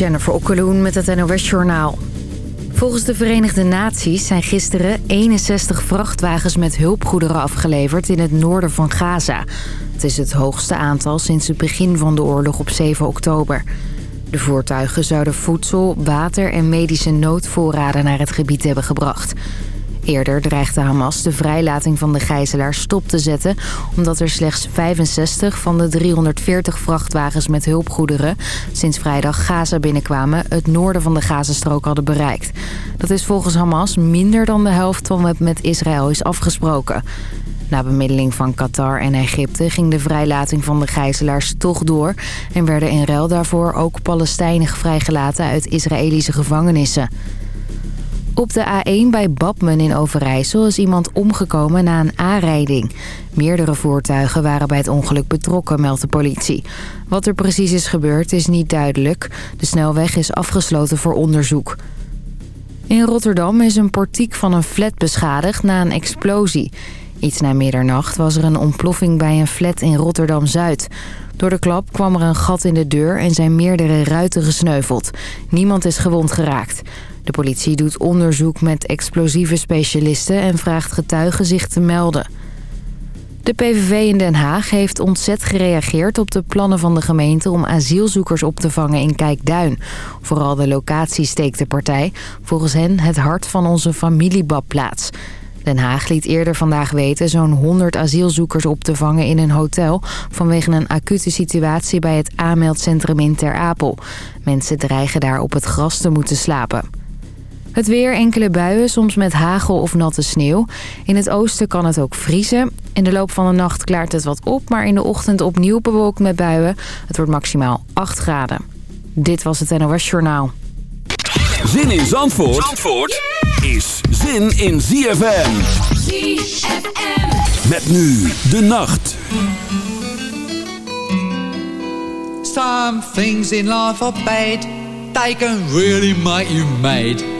Jennifer Okkeloen met het NOS Journaal. Volgens de Verenigde Naties zijn gisteren 61 vrachtwagens met hulpgoederen afgeleverd in het noorden van Gaza. Het is het hoogste aantal sinds het begin van de oorlog op 7 oktober. De voertuigen zouden voedsel, water en medische noodvoorraden naar het gebied hebben gebracht. Eerder dreigde Hamas de vrijlating van de gijzelaar stop te zetten... omdat er slechts 65 van de 340 vrachtwagens met hulpgoederen... sinds vrijdag Gaza binnenkwamen het noorden van de Gazastrook hadden bereikt. Dat is volgens Hamas minder dan de helft van wat met Israël is afgesproken. Na bemiddeling van Qatar en Egypte ging de vrijlating van de gijzelaars toch door... en werden in ruil daarvoor ook Palestijnen vrijgelaten uit Israëlische gevangenissen. Op de A1 bij Badmen in Overijssel is iemand omgekomen na een aanrijding. Meerdere voertuigen waren bij het ongeluk betrokken, meldt de politie. Wat er precies is gebeurd is niet duidelijk. De snelweg is afgesloten voor onderzoek. In Rotterdam is een portiek van een flat beschadigd na een explosie. Iets na middernacht was er een ontploffing bij een flat in Rotterdam-Zuid. Door de klap kwam er een gat in de deur en zijn meerdere ruiten gesneuveld. Niemand is gewond geraakt. De politie doet onderzoek met explosieve specialisten en vraagt getuigen zich te melden. De PVV in Den Haag heeft ontzet gereageerd op de plannen van de gemeente om asielzoekers op te vangen in Kijkduin. Vooral de locatie steekt de partij, volgens hen het hart van onze familiebadplaats. Den Haag liet eerder vandaag weten zo'n 100 asielzoekers op te vangen in een hotel... vanwege een acute situatie bij het aanmeldcentrum in Ter Apel. Mensen dreigen daar op het gras te moeten slapen. Het weer, enkele buien, soms met hagel of natte sneeuw. In het oosten kan het ook vriezen. In de loop van de nacht klaart het wat op, maar in de ochtend opnieuw bewolkt met buien. Het wordt maximaal 8 graden. Dit was het NOS Journaal. Zin in Zandvoort, Zandvoort is zin in ZFM. ZFM. Met nu de nacht. Some things in life are bad. They can really make you mad.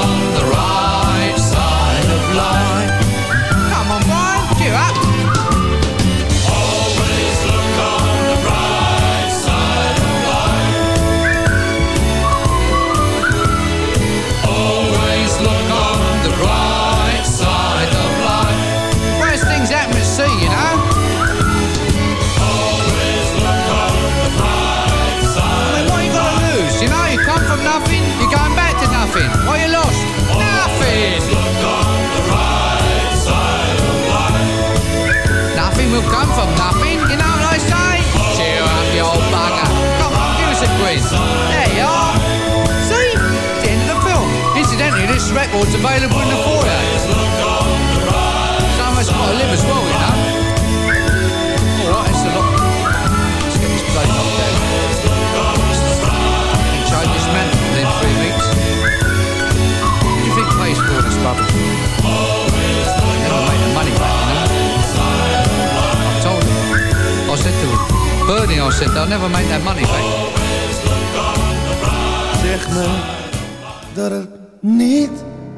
It's available in the foyer. Someone's got to live as well, you know. Alright, it's a lot. Let's get this knocked down. And change this man within three weeks. What do you think pays for all this rubbish? Never make the money back, you know. I told him. I said to him, Bernie, I said, they'll never make that money back. Zeg me dat het niet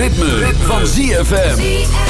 Ritme, van ZFM.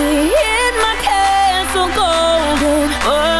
to my castle golden. Oh.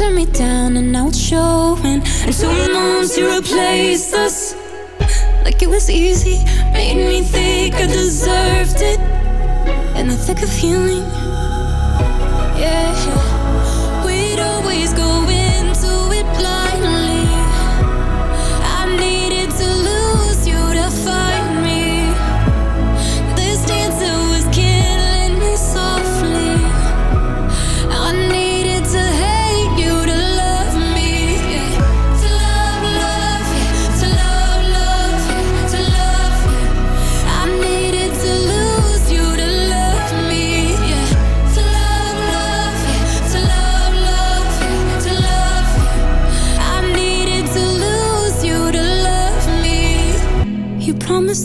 turn me down and now it's showing. And two months to replace us like it was easy. Made me think I deserved it in the thick of healing. Yeah.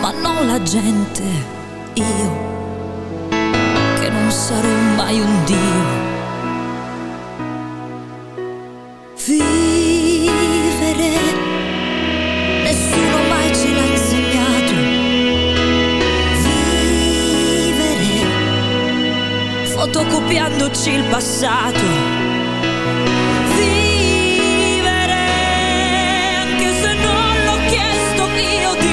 ma non la gente, io, che non sarò mai un Dio. Vivere, nessuno mai ce l'ha insegnato. Vivere, fotocopiandoci il passato. Vivere, anche se non l'ho chiesto io di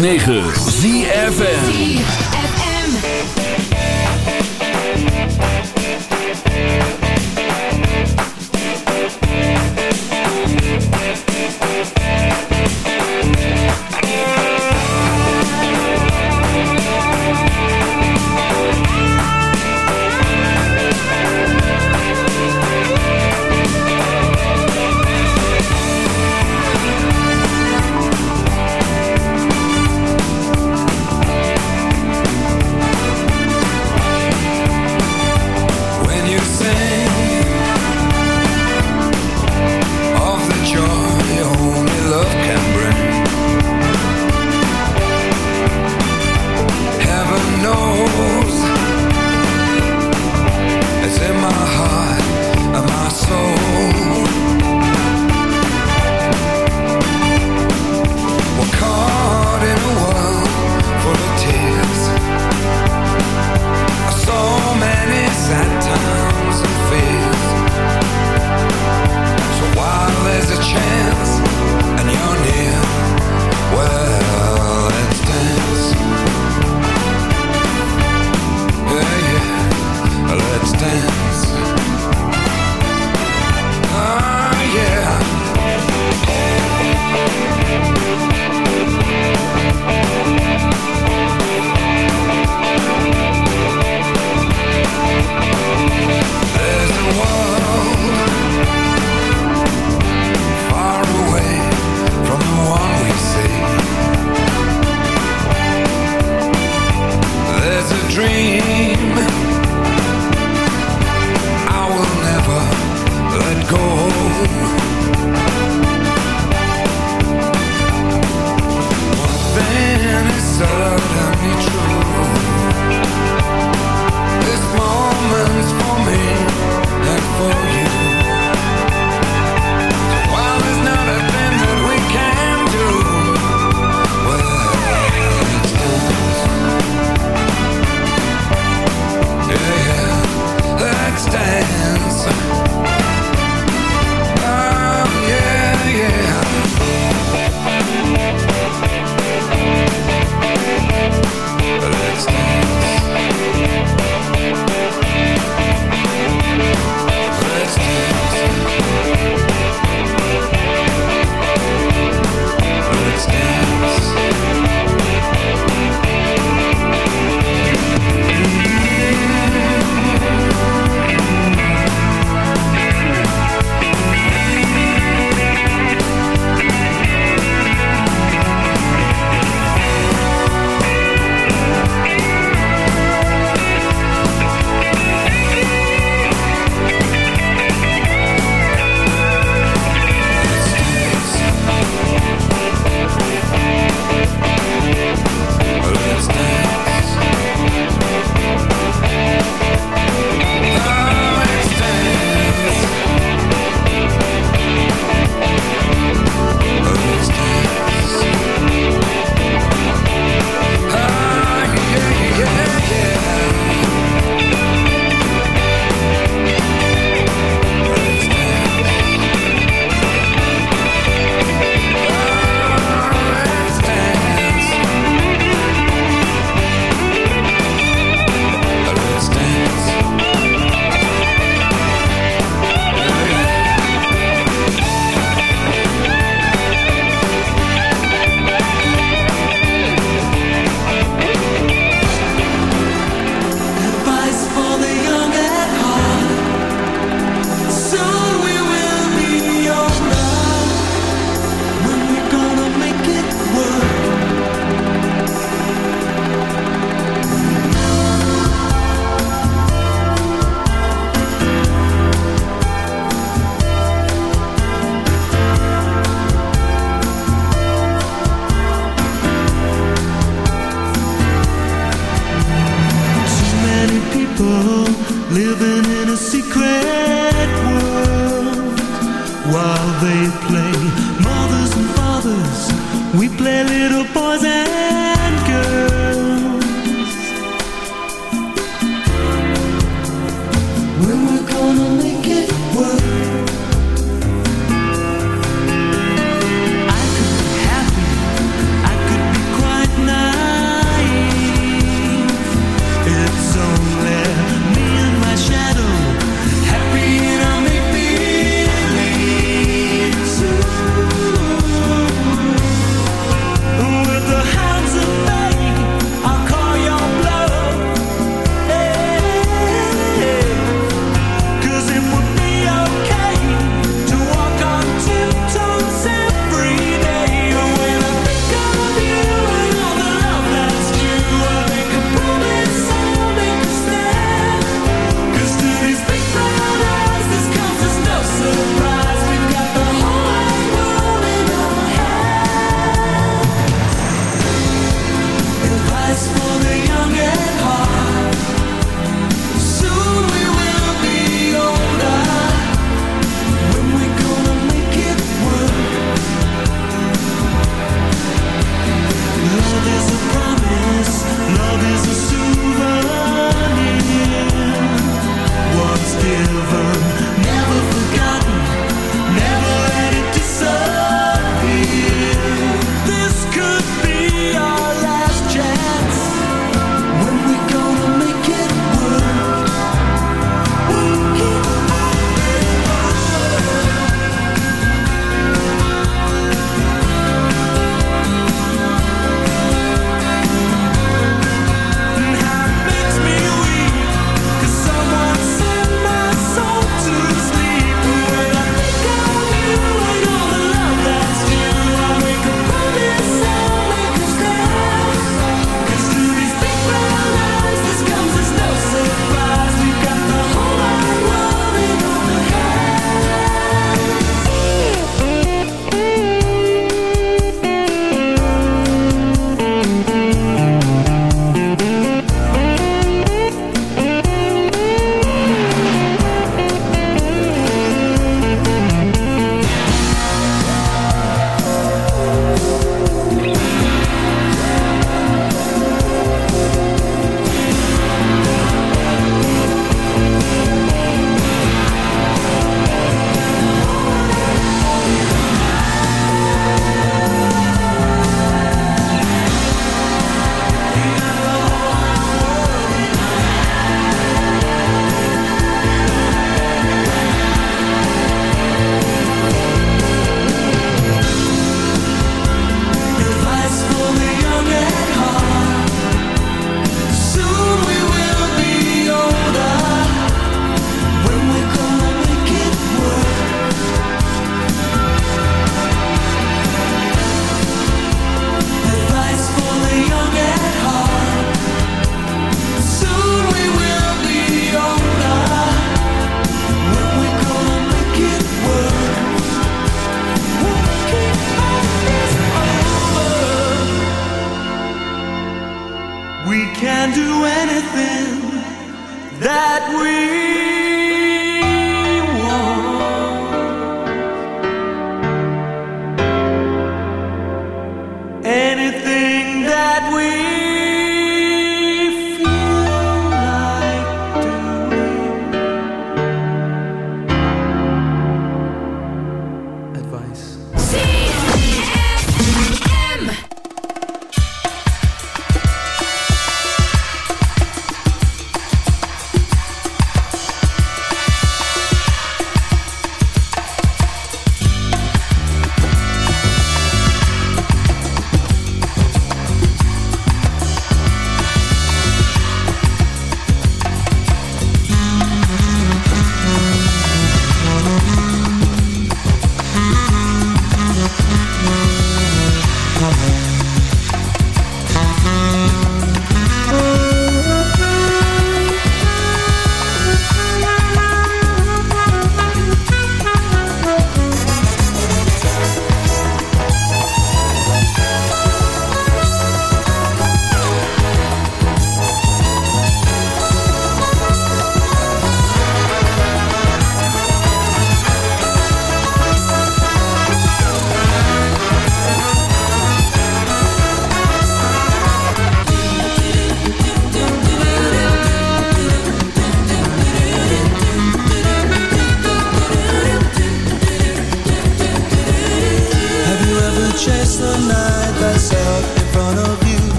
9.